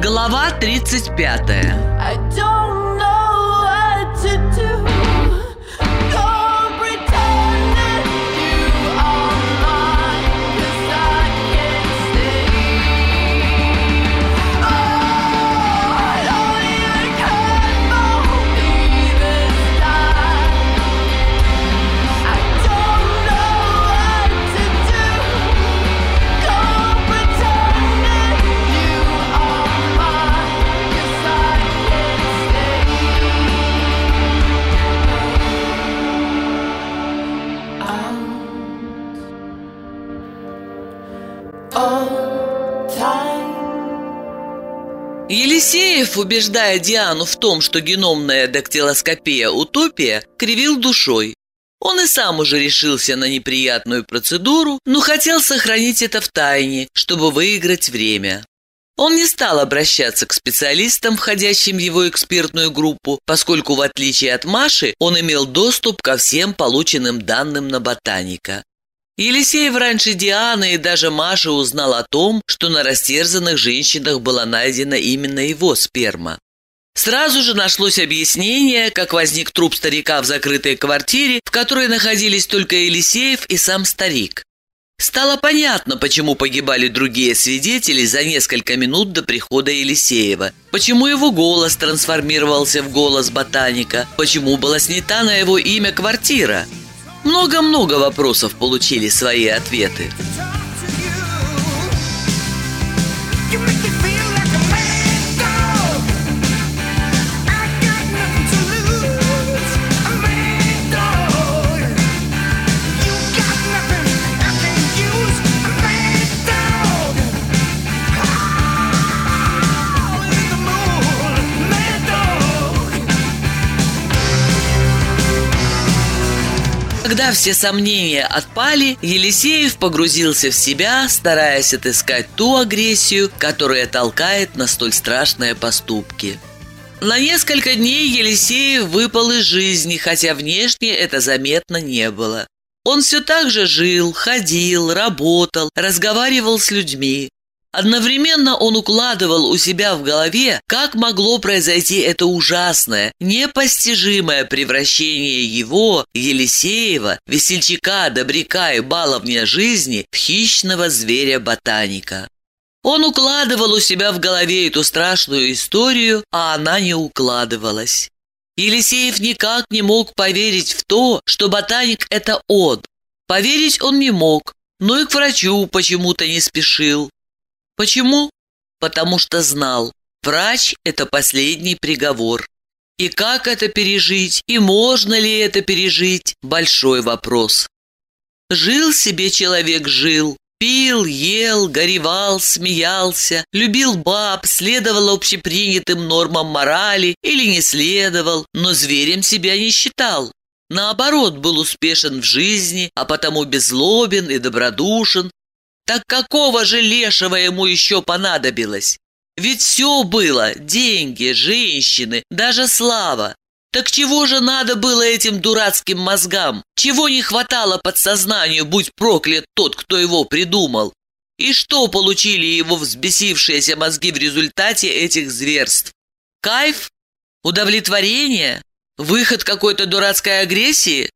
Глава 35 Елисеев, убеждая Диану в том, что геномная дактилоскопия – утопия, кривил душой. Он и сам уже решился на неприятную процедуру, но хотел сохранить это в тайне, чтобы выиграть время. Он не стал обращаться к специалистам, входящим в его экспертную группу, поскольку, в отличие от Маши, он имел доступ ко всем полученным данным на ботаника. Елисеев раньше Дианы и даже Маши узнал о том, что на растерзанных женщинах была найдена именно его сперма. Сразу же нашлось объяснение, как возник труп старика в закрытой квартире, в которой находились только Елисеев и сам старик. Стало понятно, почему погибали другие свидетели за несколько минут до прихода Елисеева, почему его голос трансформировался в голос ботаника, почему была снята на его имя квартира. Много-много вопросов получили свои ответы. Все сомнения отпали, Елисеев погрузился в себя, стараясь отыскать ту агрессию, которая толкает на столь страшные поступки. На несколько дней Елисеев выпал из жизни, хотя внешне это заметно не было. Он все так же жил, ходил, работал, разговаривал с людьми. Одновременно он укладывал у себя в голове, как могло произойти это ужасное, непостижимое превращение его, Елисеева, весельчака, добряка и баловня жизни в хищного зверя-ботаника. Он укладывал у себя в голове эту страшную историю, а она не укладывалась. Елисеев никак не мог поверить в то, что ботаник – это он. Поверить он не мог, но и к врачу почему-то не спешил. Почему? Потому что знал, врач – это последний приговор. И как это пережить, и можно ли это пережить – большой вопрос. Жил себе человек, жил. Пил, ел, горевал, смеялся, любил баб, следовал общепринятым нормам морали или не следовал, но зверем себя не считал. Наоборот, был успешен в жизни, а потому беззлобен и добродушен. Так какого же лешего ему еще понадобилось? Ведь все было – деньги, женщины, даже слава. Так чего же надо было этим дурацким мозгам? Чего не хватало подсознанию, будь проклят тот, кто его придумал? И что получили его взбесившиеся мозги в результате этих зверств? Кайф? Удовлетворение? Выход какой-то дурацкой агрессии?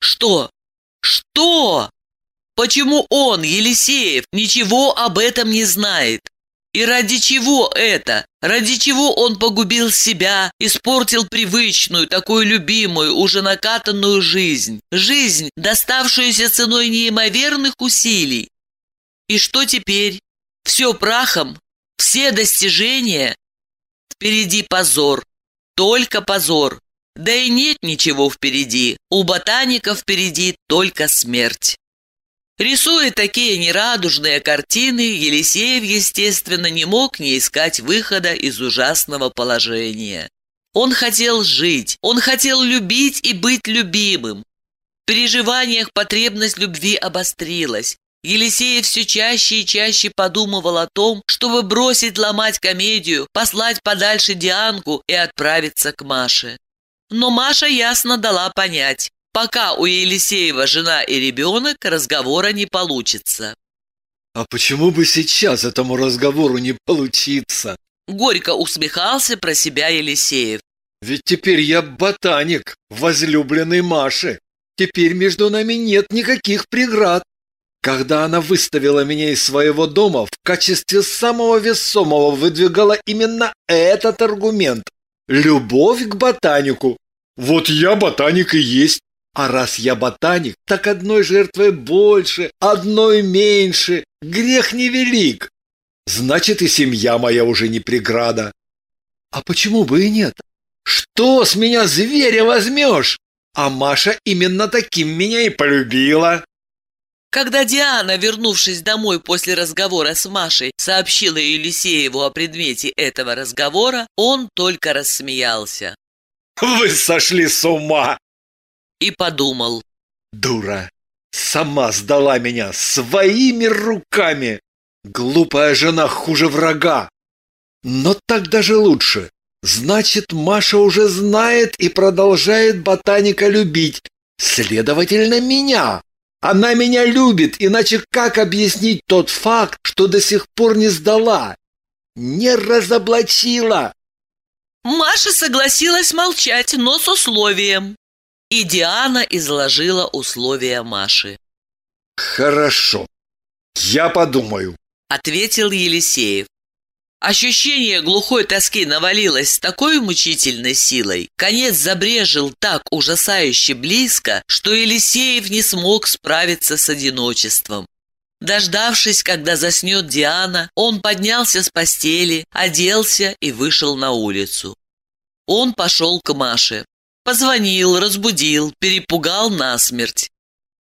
Что? Что? Почему он, Елисеев, ничего об этом не знает? И ради чего это? Ради чего он погубил себя, испортил привычную, такую любимую, уже накатанную жизнь? Жизнь, доставшуюся ценой неимоверных усилий. И что теперь? Все прахом? Все достижения? Впереди позор. Только позор. Да и нет ничего впереди. У ботаника впереди только смерть. Рисуя такие нерадужные картины, Елисеев, естественно, не мог не искать выхода из ужасного положения. Он хотел жить, он хотел любить и быть любимым. В переживаниях потребность любви обострилась. Елисеев все чаще и чаще подумывал о том, чтобы бросить ломать комедию, послать подальше Дианку и отправиться к Маше. Но Маша ясно дала понять, пока у Елисеева жена и ребенок разговора не получится. А почему бы сейчас этому разговору не получиться? Горько усмехался про себя Елисеев. Ведь теперь я ботаник, возлюбленный Маши. Теперь между нами нет никаких преград. Когда она выставила меня из своего дома, в качестве самого весомого выдвигала именно этот аргумент. Любовь к ботанику. Вот я ботаник и есть. А раз я ботаник, так одной жертвой больше, одной меньше. Грех невелик. Значит, и семья моя уже не преграда. А почему бы и нет? Что с меня зверя возьмешь? А Маша именно таким меня и полюбила. Когда Диана, вернувшись домой после разговора с Машей, сообщила Елисееву о предмете этого разговора, он только рассмеялся Вы сошли с ума! И подумал. Дура! Сама сдала меня своими руками! Глупая жена хуже врага! Но так даже лучше. Значит, Маша уже знает и продолжает ботаника любить. Следовательно, меня. Она меня любит, иначе как объяснить тот факт, что до сих пор не сдала? Не разоблачила. Маша согласилась молчать, но с условием. И Диана изложила условия Маши. Хорошо. Я подумаю. Ответил Елисеев. Ощущение глухой тоски навалилось с такой мучительной силой, конец забрежил так ужасающе близко, что Елисеев не смог справиться с одиночеством. Дождавшись, когда заснет Диана, он поднялся с постели, оделся и вышел на улицу. Он пошел к Маше. Позвонил, разбудил, перепугал насмерть.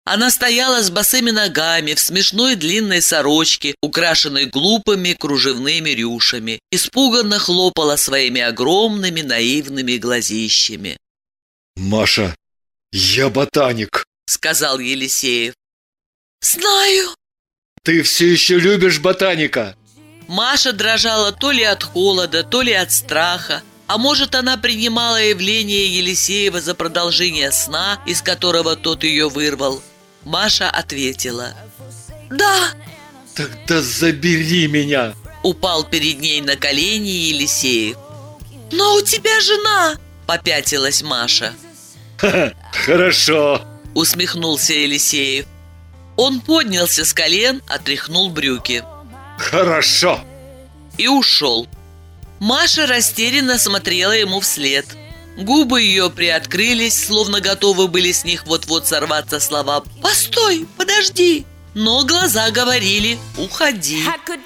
Она стояла с босыми ногами в смешной длинной сорочке, украшенной глупыми кружевными рюшами, испуганно хлопала своими огромными наивными глазищами. Маша, я ботаник. — сказал Елисеев. «Знаю». Ты все еще любишь ботаника? Маша дрожала то ли от холода, то ли от страха. А может, она принимала явление Елисеева за продолжение сна, из которого тот ее вырвал. Маша ответила. «Да». Тогда забери меня. Упал перед ней на колени Елисеев. «Но у тебя жена!» – попятилась Маша. Ха-ха, Хорошо. Усмехнулся Елисеев. Он поднялся с колен, отряхнул брюки Хорошо. и ушел. Маша растерянно смотрела ему вслед. Губы ее приоткрылись, словно готовы были с них вот-вот сорваться слова «Постой, подожди!» Но глаза говорили «Уходи!» I could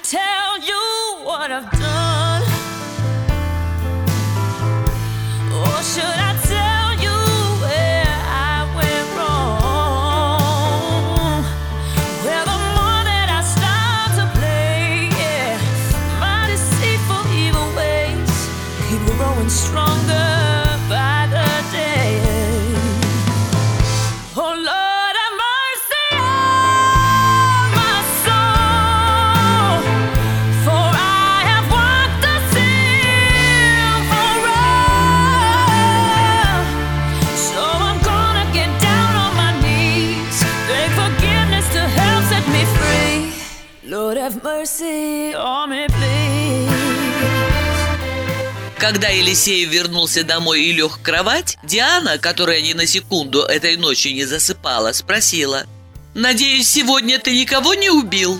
Когда Елисеев вернулся домой и лег в кровать, Диана, которая ни на секунду этой ночью не засыпала, спросила «Надеюсь, сегодня ты никого не убил?»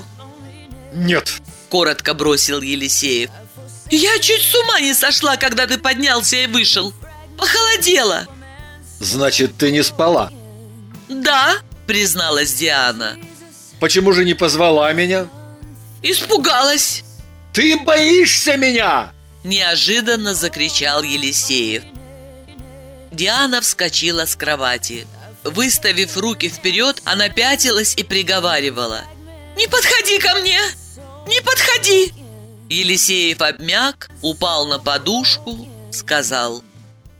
Нет. Коротко бросил Елисеев. «Я чуть с ума не сошла, когда ты поднялся и вышел. Похолодела». Значит, ты не спала. «Да», призналась Диана. Почему же не позвала меня? «Испугалась!» Ты боишься меня? Неожиданно закричал Елисеев. Диана вскочила с кровати. Выставив руки вперед, она пятилась и приговаривала. «Не подходи ко мне! Не подходи!» Елисеев обмяк, упал на подушку, сказал.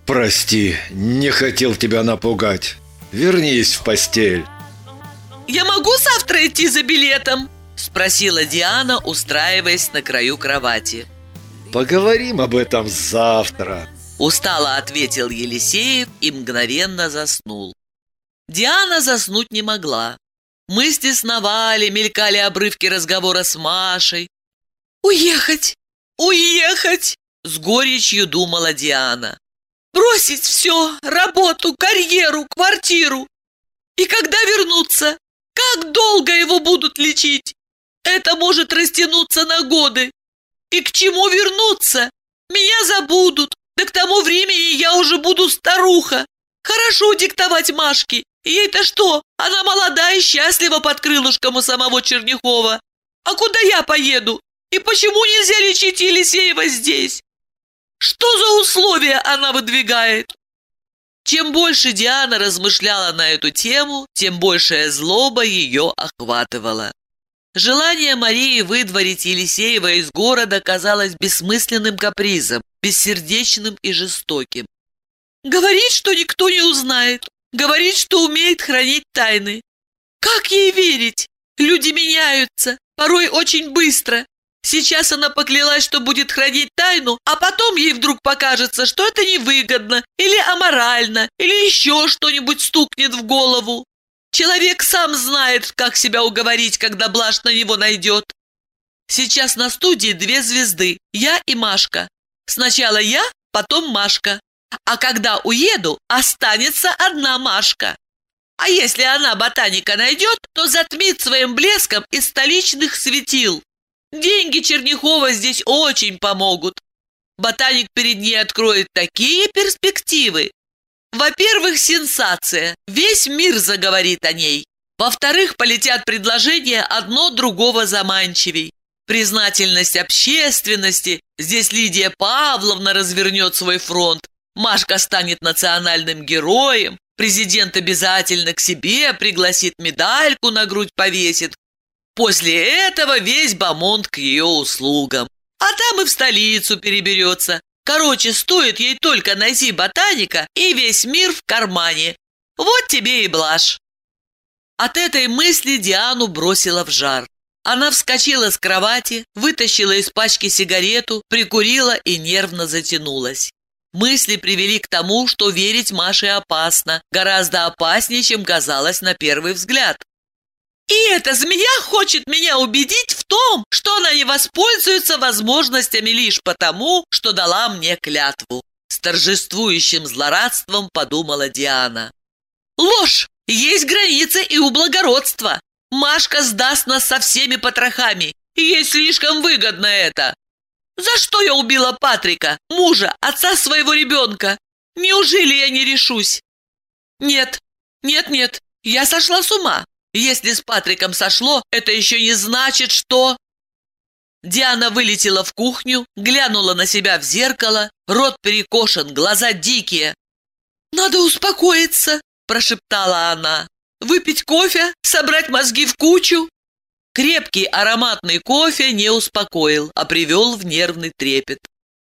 Прости, не хотел тебя напугать. Вернись в постель. я могу завтра идти за билетом?» Спросила Диана, устраиваясь на краю кровати. Поговорим об этом завтра. Устало ответил Елисеев и мгновенно заснул. Диана заснуть не могла. Мысли сновали, мелькали обрывки разговора с Машей. «Уехать! Уехать!» — с горечью думала Диана. «Бросить все! Работу, карьеру, квартиру! И когда вернуться? Как долго его будут лечить? Это может растянуться на годы. И к чему вернуться? Меня забудут, да к тому времени я уже буду старуха. Хорошо диктовать Машке. Ей-то что? Она молода и счастлива под крылышком у самого Черняхова. А куда я поеду? И почему нельзя лечить Елисеева здесь? Что за условия она выдвигает? Чем больше Диана размышляла на эту тему, тем большая злоба ее охватывала. Желание Марии выдворить Елисеева из города казалось бессмысленным капризом, бессердечным и жестоким. Говорит, что никто не узнает, говорит, что умеет хранить тайны. Как ей верить? Люди меняются, порой очень быстро. Сейчас она поклялась, что будет хранить тайну, а потом ей вдруг покажется, что это невыгодно, или аморально, или еще что-нибудь стукнет в голову. Человек сам знает, как себя уговорить, когда блажь на него найдет. Сейчас на студии две звезды, я и Машка. Сначала я, потом Машка. А когда уеду, останется одна Машка. А если она ботаника найдет, то затмит своим блеском из столичных светил. Деньги Черняхова здесь очень помогут. Ботаник перед ней откроет такие перспективы. Во-первых, сенсация. Весь мир заговорит о ней. Во-вторых, полетят предложения одно другого заманчивей. Признательность общественности. Здесь Лидия Павловна развернет свой фронт. Машка станет национальным героем. Президент обязательно к себе пригласит медальку на грудь повесит. После этого весь Бамонт к ее услугам. А там и в столицу переберется. Короче, стоит ей только найти ботаника, и весь мир в кармане. Вот тебе и блажь. От этой мысли Диану бросила в жар. Она вскочила с кровати, вытащила из пачки сигарету, прикурила и нервно затянулась. Мысли привели к тому, что верить Маше опасно, гораздо опаснее, чем казалось на первый взгляд. И эта змея хочет меня убедить в том, что она не воспользуется возможностями лишь потому, что дала мне клятву. С торжествующим злорадством подумала Диана. Ложь! Есть границы и у благородства. Машка сдаст нас со всеми потрохами. Ей слишком выгодно это. За что я убила Патрика, мужа, отца своего ребенка? Неужели я не решусь? Нет, нет, нет, я сошла с ума. Если с Патриком сошло, это еще не значит, что... Диана вылетела в кухню, глянула на себя в зеркало, рот перекошен, глаза дикие. «Надо успокоиться», – прошептала она. «Выпить кофе, собрать мозги в кучу». Крепкий ароматный кофе не успокоил, а привел в нервный трепет.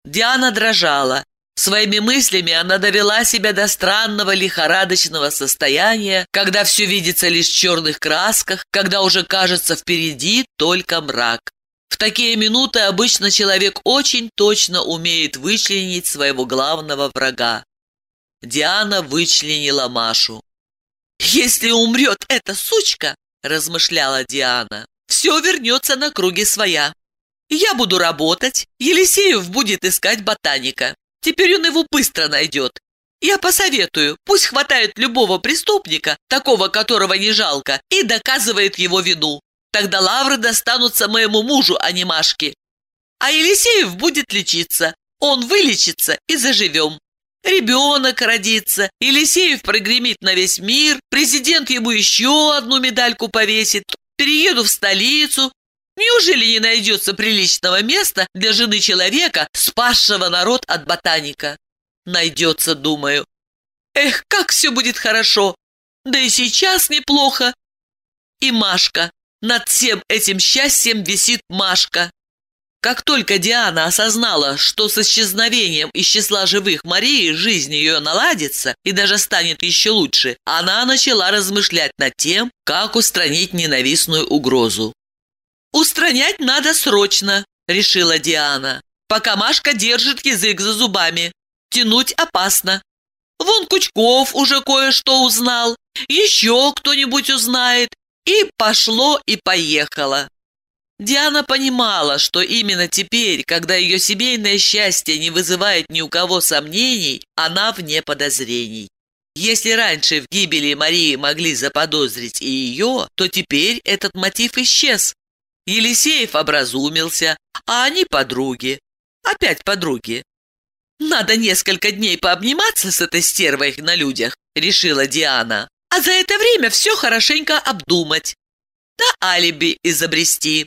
Диана дрожала. Своими мыслями она довела себя до странного лихорадочного состояния, когда все видится лишь в черных красках, когда уже кажется впереди только мрак. В такие минуты обычно человек очень точно умеет вычленить своего главного врага. Диана вычленила Машу. «Если умрет эта сучка, — размышляла Диана, — все вернется на круги своя. Я буду работать, Елисеев будет искать ботаника. Теперь он его быстро найдет. Я посоветую, пусть хватает любого преступника, такого которого не жалко, и доказывает его вину. Тогда лавры достанутся моему мужу, а не Машке. А Елисеев будет лечиться. Он вылечится и заживем. Ребенок родится, Елисеев прогремит на весь мир, президент ему еще одну медальку повесит, перееду в столицу, Неужели не найдется приличного места для жены человека, спасшего народ от ботаника? Найдется, думаю. Эх, как все будет хорошо! Да и сейчас неплохо. И Машка. Над всем этим счастьем висит Машка. Как только Диана осознала, что с исчезновением из числа живых Марии жизнь ее наладится и даже станет еще лучше, она начала размышлять над тем, как устранить ненавистную угрозу. «Устранять надо срочно», – решила Диана, пока Машка держит язык за зубами. Тянуть опасно. Вон Кучков уже кое-что узнал, еще кто-нибудь узнает, и пошло и поехало. Диана понимала, что именно теперь, когда ее семейное счастье не вызывает ни у кого сомнений, она вне подозрений. Если раньше в гибели Марии могли заподозрить и ее, то теперь этот мотив исчез. Елисеев образумился, а они подруги. Опять подруги. «Надо несколько дней пообниматься с этой стервой на людях», — решила Диана. «А за это время все хорошенько обдумать. Да алиби изобрести».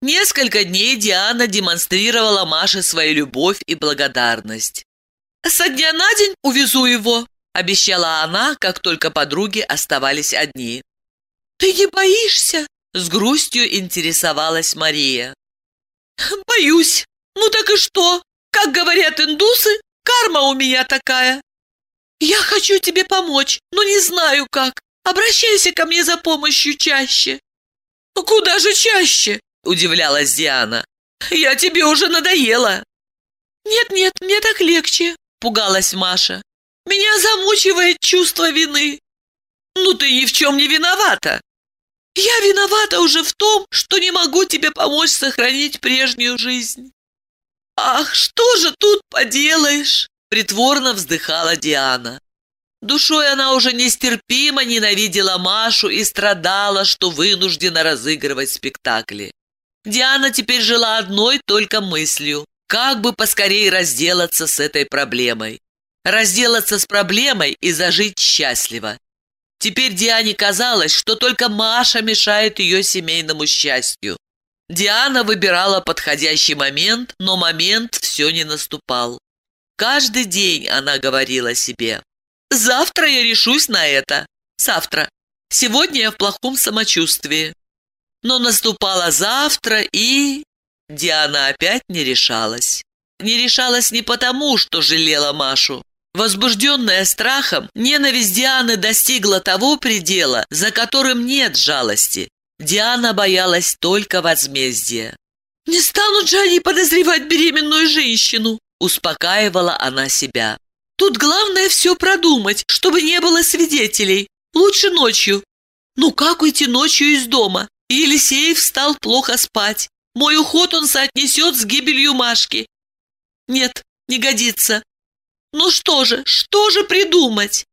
Несколько дней Диана демонстрировала Маше свою любовь и благодарность. «Со дня на день увезу его», — обещала она, как только подруги оставались одни. «Ты не боишься?» — с грустью интересовалась Мария. «Боюсь. Ну так и что? Как говорят индусы, карма у меня такая. Я хочу тебе помочь, но не знаю как. Обращайся ко мне за помощью чаще». «Куда же чаще?» – удивлялась Диана. «Я тебе уже надоела». «Нет-нет, мне так легче», – пугалась Маша. «Меня замучивает чувство вины». «Ну ты ни в чем не виновата». «Я виновата уже в том, что не могу тебе помочь сохранить прежнюю жизнь». «Ах, что же тут поделаешь?» – притворно вздыхала Диана. Душой она уже нестерпимо ненавидела Машу и страдала, что вынуждена разыгрывать спектакли. Диана теперь жила одной только мыслью – как бы поскорее разделаться с этой проблемой. Разделаться с проблемой и зажить счастливо. Теперь Диане казалось, что только Маша мешает ее семейному счастью. Диана выбирала подходящий момент, но момент все не наступал. Каждый день она говорила себе «Завтра я решусь на это. Завтра. Сегодня я в плохом самочувствии. Но наступало завтра, и... Диана опять не решалась. Не решалась не потому, что жалела Машу. Возбужденная страхом, ненависть Дианы достигла того предела, за которым нет жалости. Диана боялась только возмездия. «Не станут же они подозревать беременную женщину!» Успокаивала она себя. «Тут главное все продумать, чтобы не было свидетелей. Лучше ночью. Ну как уйти ночью из дома? Елисеев стал плохо спать. Мой уход он соотнесет с гибелью Машки. Нет, не годится. Ну что же, что же придумать?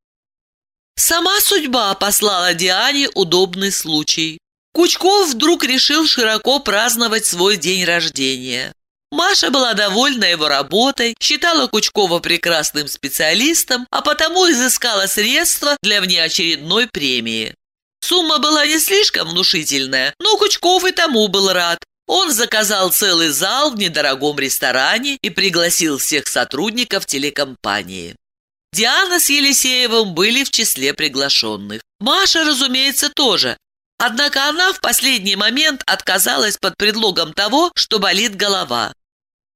Сама судьба послала Диане удобный случай. Кучков вдруг решил широко праздновать свой день рождения. Маша была довольна его работой, считала Кучкова прекрасным специалистом, а потому изыскала средства для внеочередной премии. Сумма была не слишком внушительная, но Кучков и тому был рад. Он заказал целый зал в недорогом ресторане и пригласил всех сотрудников телекомпании. Диана с Елисеевым были в числе приглашенных. Маша, разумеется, тоже. Однако она в последний момент отказалась под предлогом того, что болит голова.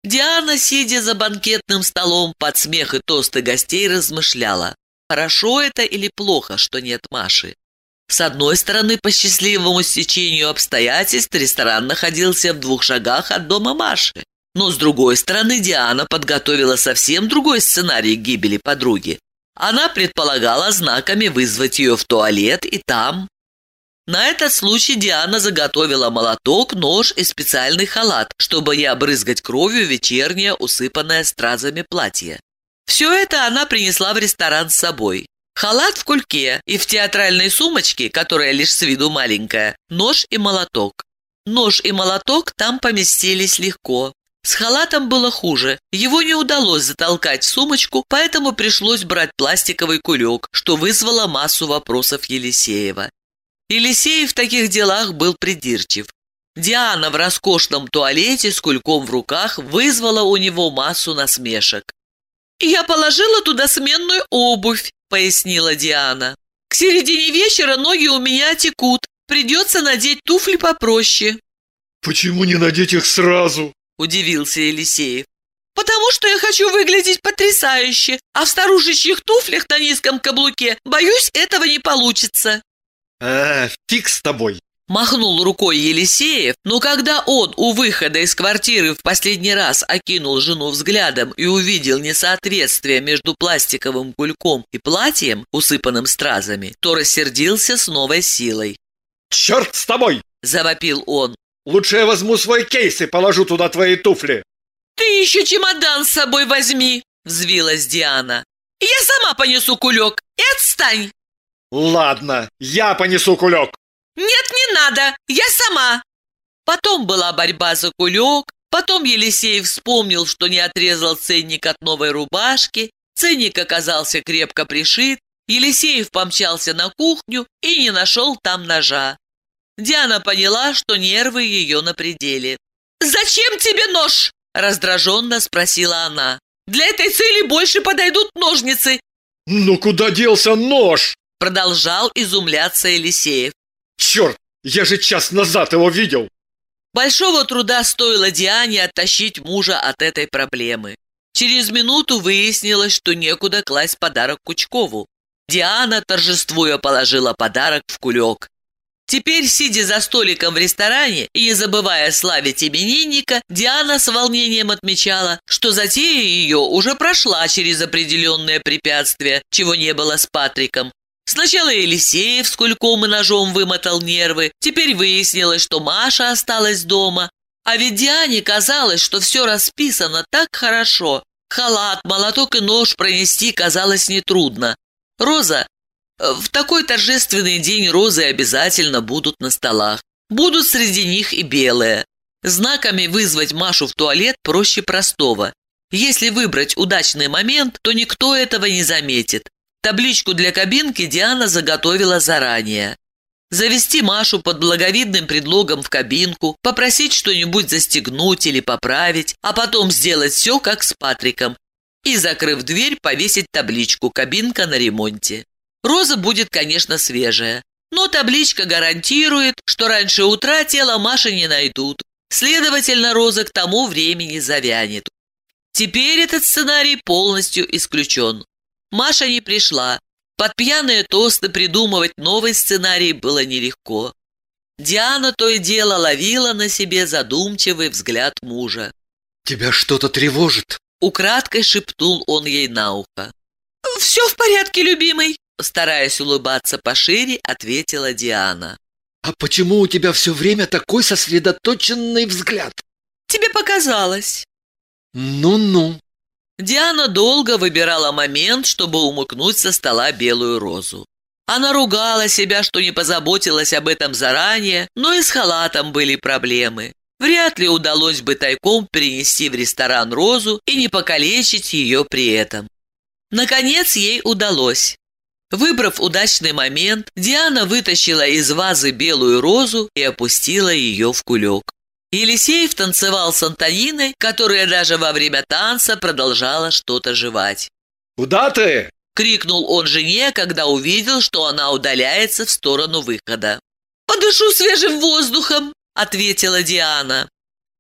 Диана, сидя за банкетным столом под смех и тосты гостей, размышляла, хорошо это или плохо, что нет Маши. С одной стороны, по счастливому стечению обстоятельств ресторан находился в двух шагах от дома Маши. Но с другой стороны, Диана подготовила совсем другой сценарий гибели подруги. Она предполагала знаками вызвать ее в туалет и там. На этот случай Диана заготовила молоток, нож и специальный халат, чтобы не обрызгать кровью вечернее, усыпанное стразами платье. Все это она принесла в ресторан с собой. Халат в кульке и в театральной сумочке, которая лишь с виду маленькая, нож и молоток. Нож и молоток там поместились легко. С халатом было хуже. Его не удалось затолкать в сумочку, поэтому пришлось брать пластиковый кулек, что вызвало массу вопросов Елисеева. Елисеев в таких делах был придирчив. Диана в роскошном туалете с кульком в руках вызвала у него массу насмешек. «Я положила туда сменную обувь», — пояснила Диана. «К середине вечера ноги у меня текут. Придется надеть туфли попроще». Почему не надеть их сразу? – удивился Елисеев. Потому что я хочу выглядеть потрясающе, а в старушечьих туфлях на низком каблуке, боюсь, этого не получится. А, фиг с тобой. Махнул рукой Елисеев, но когда он у выхода из квартиры в последний раз окинул жену взглядом и увидел несоответствие между пластиковым кульком и платьем, усыпанным стразами, то рассердился с новой силой. Черт с тобой! Завопил он. Лучше я возьму свой кейс и положу туда твои туфли. Ты еще чемодан с собой возьми, взвилась Диана. Я сама понесу кулек и отстань. Ладно, я понесу кулек. Нет, не надо, я сама. Потом была борьба за кулек, потом Елисеев вспомнил, что не отрезал ценник от новой рубашки, ценник оказался крепко пришит, Елисеев помчался на кухню и не нашел там ножа. Диана поняла, что нервы ее на пределе. «Зачем тебе нож?» – раздраженно спросила она. «Для этой цели больше подойдут ножницы!» Ну куда делся нож? Продолжал изумляться Елисеев. Черт, я же час назад его видел. Большого труда стоило Диане оттащить мужа от этой проблемы. Через минуту выяснилось, что некуда класть подарок Кучкову. Диана, торжествуя, положила подарок в кулек. Теперь, сидя за столиком в ресторане и не забывая славить именинника, Диана с волнением отмечала, что затея ее уже прошла через определенные препятствия, чего не было с Патриком. Сначала Елисеев с кульком и ножом вымотал нервы, теперь выяснилось, что Маша осталась дома. А ведь Диане казалось, что все расписано так хорошо. Халат, молоток и нож пронести казалось нетрудно. Роза в такой торжественный день розы обязательно будут на столах. Будут среди них и белые. Знаками вызвать Машу в туалет проще простого. Если выбрать удачный момент, то никто этого не заметит. Табличку для кабинки Диана заготовила заранее. Завести Машу под благовидным предлогом в кабинку, попросить что-нибудь застегнуть или поправить, а потом сделать все, как с Патриком. И, закрыв дверь, повесить табличку «Кабинка на ремонте». Роза будет, конечно, свежая. Но табличка гарантирует, что раньше утра тело Маши не найдут. Следовательно, Роза к тому времени завянет. Теперь этот сценарий полностью исключен. Маша не пришла. Под пьяные тосты придумывать новый сценарий было нелегко. Диана то и дело ловила на себе задумчивый взгляд мужа. Тебя что-то тревожит? Украдкой шепнул он ей на ухо. «Все в порядке, любимый!» Стараясь улыбаться пошире, ответила Диана. А почему у тебя все время такой сосредоточенный взгляд? «Тебе показалось!» Ну-ну. Диана долго выбирала момент, чтобы умыкнуть со стола белую розу. Она ругала себя, что не позаботилась об этом заранее, но и с халатом были проблемы. Вряд ли удалось бы тайком перенести в ресторан розу и не покалечить ее при этом. Наконец ей удалось. Выбрав удачный момент, Диана вытащила из вазы белую розу и опустила ее в кулек. Елисеев танцевал с Антониной, которая даже во время танца продолжала что-то жевать. Куда ты? — крикнул он жене, когда увидел, что она удаляется в сторону выхода. «Подышу свежим воздухом!» — ответила Диана.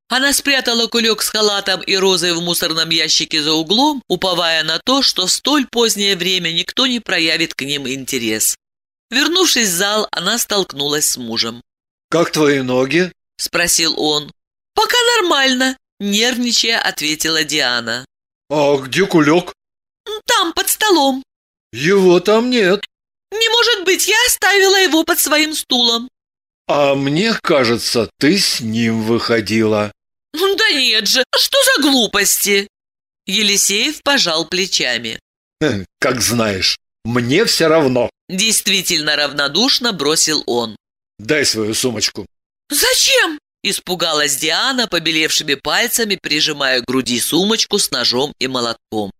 Она спрятала кулек с халатом и розой в мусорном ящике за углом, уповая на то, что в столь позднее время никто не проявит к ним интерес. Вернувшись в зал, она столкнулась с мужем. Как твои ноги? — спросил он. «Пока нормально!» — нервничая ответила Диана. А где кулек? «Там, под столом!» Его там нет. «Не может быть, я оставила его под своим стулом!» А мне кажется, ты с ним выходила. «Да нет же, что за глупости?» Елисеев пожал плечами. Хм, Как знаешь, мне все равно. Действительно равнодушно бросил он. Дай свою сумочку. «Зачем?» Испугалась Диана, побелевшими пальцами, прижимая к груди сумочку с ножом и молотком.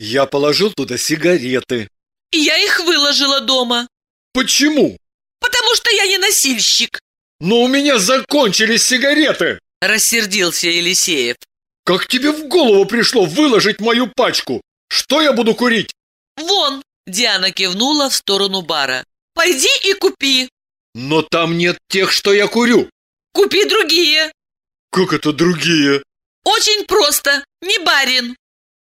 Я положил туда сигареты. «Я их выложила дома, Почему? потому что я не носильщик!» Но у меня закончились сигареты. Рассердился Елисеев. Как тебе в голову пришло выложить мою пачку? Что я буду курить? «Вон, Диана кивнула в сторону бара. пойди и купи! Но там нет тех, что я курю. Купи другие!» Как это другие? Очень просто, не барин!»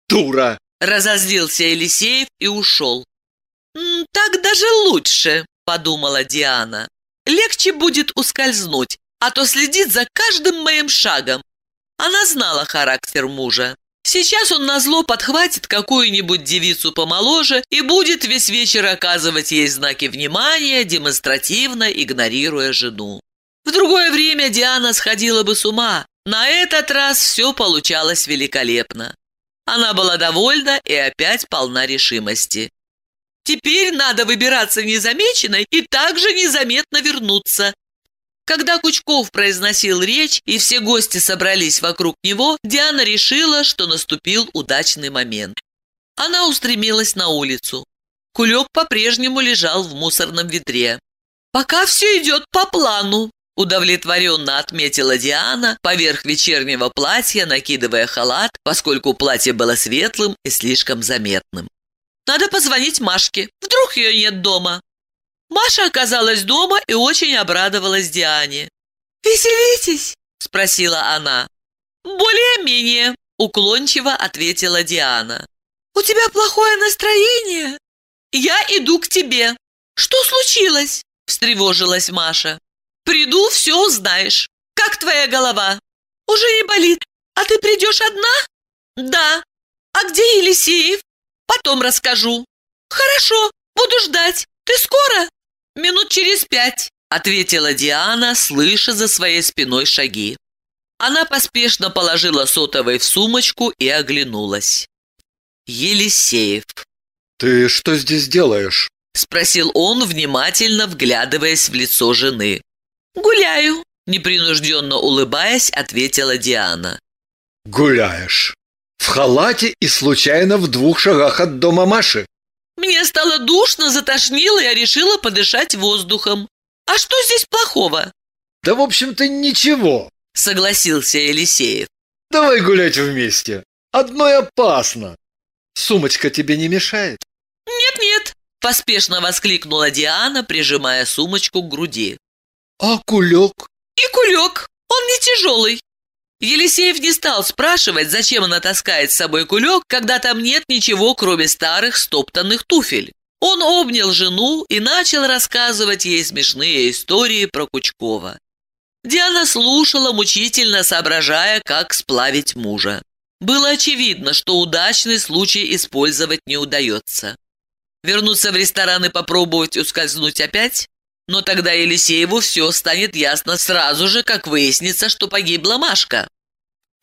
Дура! Разозлился Елисеев и ушел. «М, «Так даже лучше», — подумала Диана. «Легче будет ускользнуть, а то следит за каждым моим шагом». Она знала характер мужа. Сейчас он назло подхватит какую-нибудь девицу помоложе и будет весь вечер оказывать ей знаки внимания, демонстративно игнорируя жену. В другое время Диана сходила бы с ума. На этот раз все получалось великолепно. Она была довольна и опять полна решимости. Теперь надо выбираться незамеченной и также незаметно вернуться. Когда Кучков произносил речь и все гости собрались вокруг него, Диана решила, что наступил удачный момент. Она устремилась на улицу. Кулек по-прежнему лежал в мусорном ведре. «Пока все идет по плану», – удовлетворенно отметила Диана, поверх вечернего платья накидывая халат, поскольку платье было светлым и слишком заметным. «Надо позвонить Машке, вдруг ее нет дома». Маша оказалась дома и очень обрадовалась Диане. «Веселитесь?» – спросила она. «Более-менее», – уклончиво ответила Диана. «У тебя плохое настроение?» «Я иду к тебе». «Что случилось?» – встревожилась Маша. «Приду, все узнаешь. Как твоя голова?» «Уже не болит. А ты придешь одна?» «Да». «А где Елисеев?» «Потом расскажу». «Хорошо, буду ждать. Ты скоро?» «Минут через пять», — ответила Диана, слыша за своей спиной шаги. Она поспешно положила сотовой в сумочку и оглянулась. Елисеев. Ты что здесь делаешь? – спросил он, внимательно вглядываясь в лицо жены. «Гуляю», – непринужденно улыбаясь, ответила Диана. Гуляешь. В халате и случайно в двух шагах от дома Маши. «Мне стало душно, затошнило, я решила подышать воздухом. А что здесь плохого?» Да, в общем-то, ничего. – согласился Елисеев. Давай гулять вместе. Одной опасно. Сумочка тебе не мешает? «Нет-нет», – поспешно воскликнула Диана, прижимая сумочку к груди. А кулек? «И кулек, он не тяжелый». Елисеев не стал спрашивать, зачем она таскает с собой кулек, когда там нет ничего, кроме старых стоптанных туфель. Он обнял жену и начал рассказывать ей смешные истории про Кучкова. Диана слушала, мучительно соображая, как сплавить мужа. Было очевидно, что удачный случай использовать не удается. Вернуться в ресторан и попробовать ускользнуть опять? Но тогда Елисееву все станет ясно сразу же, как выяснится, что погибла Машка.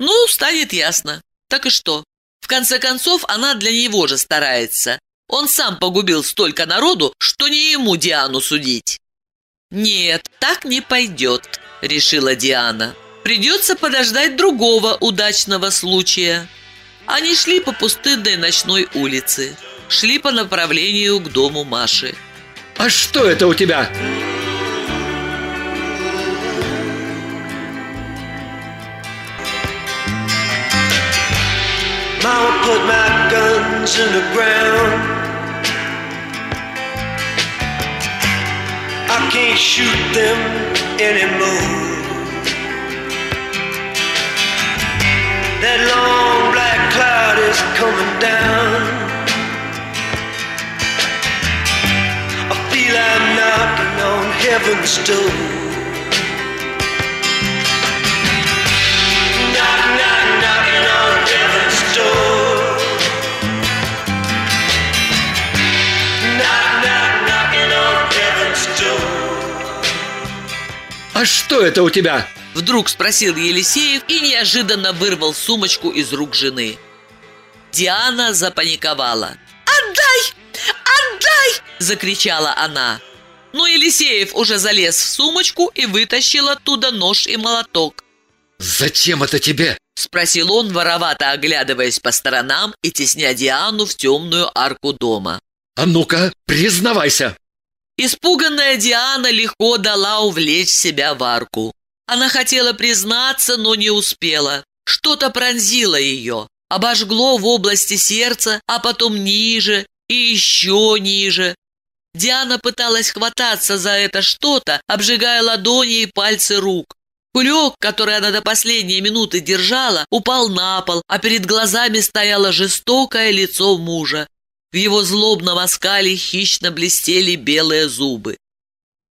Ну, станет ясно. Так и что? В конце концов, она для него же старается. Он сам погубил столько народу, что не ему Диану судить. «Нет, так не пойдет», — решила Диана. «Придется подождать другого удачного случая». Они шли по пустынной ночной улице. Шли по направлению к дому Маши. А что это у тебя? Mama put my guns in the ground. I can't shoot them anymore. That long black cloud is coming down. Feel I'm knocking on heaven's door. Knock, knock, knocking on heaven's door. Knock, knock, knocking on heaven's door. А что это у тебя? Вдруг спросил Елисеев и неожиданно вырвал сумочку из рук жены. Диана запаниковала. Закричала она. Но Елисеев уже залез в сумочку и вытащил оттуда нож и молоток. Зачем это тебе? – спросил он, воровато оглядываясь по сторонам и тесня Диану в темную арку дома. А ну-ка, признавайся. Испуганная Диана легко дала увлечь себя в арку. Она хотела признаться, но не успела. Что-то пронзило ее, обожгло в области сердца, а потом ниже и еще ниже. Диана пыталась хвататься за это что-то, обжигая ладони и пальцы рук. Кулек, который она до последней минуты держала, упал на пол, а перед глазами стояло жестокое лицо мужа. В его злобном оскале хищно блестели белые зубы.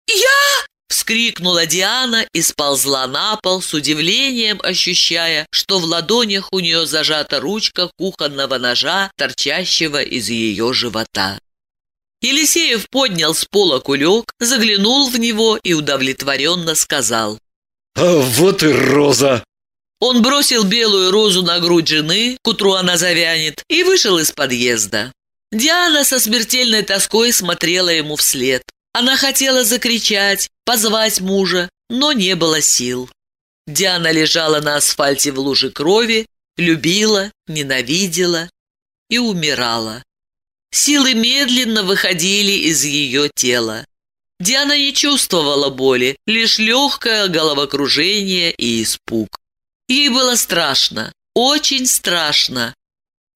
«Я!» — вскрикнула Диана и сползла на пол с удивлением, ощущая, что в ладонях у нее зажата ручка кухонного ножа, торчащего из ее живота. Елисеев поднял с пола кулек, заглянул в него и удовлетворенно сказал. А вот и роза. Он бросил белую розу на грудь жены, к утру она завянет, и вышел из подъезда. Диана со смертельной тоской смотрела ему вслед. Она хотела закричать, позвать мужа, но не было сил. Диана лежала на асфальте в луже крови, любила, ненавидела и умирала. Силы медленно выходили из ее тела. Диана не чувствовала боли, лишь легкое головокружение и испуг. Ей было страшно, очень страшно.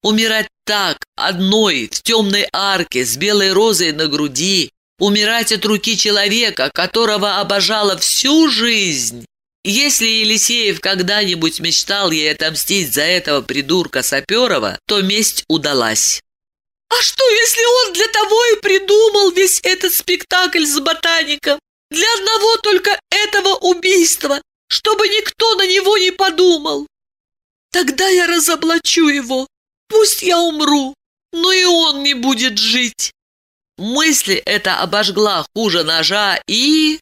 Умирать так, одной, в темной арке, с белой розой на груди, умирать от руки человека, которого обожала всю жизнь. Если Елисеев когда-нибудь мечтал ей отомстить за этого придурка Саперова, то месть удалась. А что, если он для того и придумал весь этот спектакль с ботаником? Для одного только этого убийства, чтобы никто на него не подумал. Тогда я разоблачу его. Пусть я умру, но и он не будет жить. Мысль эта обожгла хуже ножа и...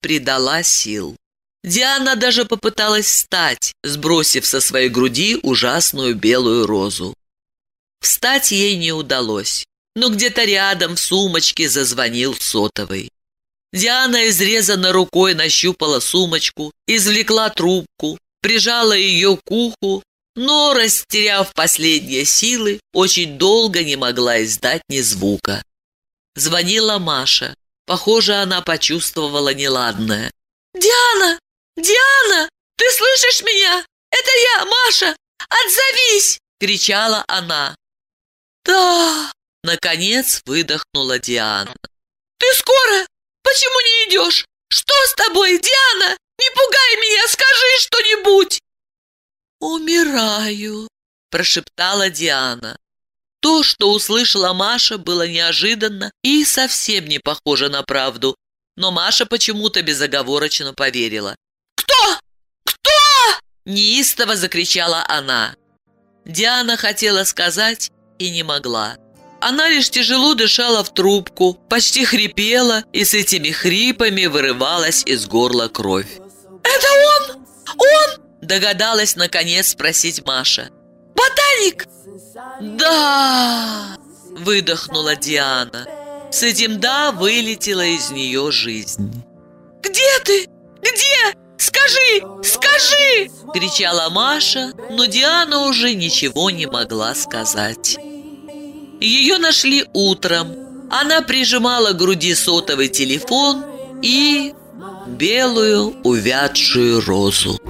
придала сил. Диана даже попыталась встать, сбросив со своей груди ужасную белую розу. Встать ей не удалось, но где-то рядом в сумочке зазвонил сотовый. Диана изрезанной рукой нащупала сумочку, извлекла трубку, прижала ее к уху, но, растеряв последние силы, очень долго не могла издать ни звука. Звонила Маша. Похоже, она почувствовала неладное. «Диана! Диана! Ты слышишь меня? Это я, Маша! Отзовись!» — кричала она. «Да!» — наконец выдохнула Диана. «Ты скоро? Почему не идешь? Что с тобой, Диана? Не пугай меня, скажи что-нибудь!» «Умираю!» — прошептала Диана. То, что услышала Маша, было неожиданно и совсем не похоже на правду, но Маша почему-то безоговорочно поверила. «Кто? Кто?» – неистово закричала она. Диана хотела сказать и не могла. Она лишь тяжело дышала в трубку, почти хрипела, и с этими хрипами вырывалась из горла кровь. «Это он? Он?» – догадалась наконец спросить Маша. «Ботаник?» «Да!» – выдохнула Диана. С этим «да» вылетела из нее жизнь. «Где ты? Где? Скажи! Скажи!» – кричала Маша, но Диана уже ничего не могла сказать. Ее нашли утром. Она прижимала к груди сотовый телефон и белую увядшую розу.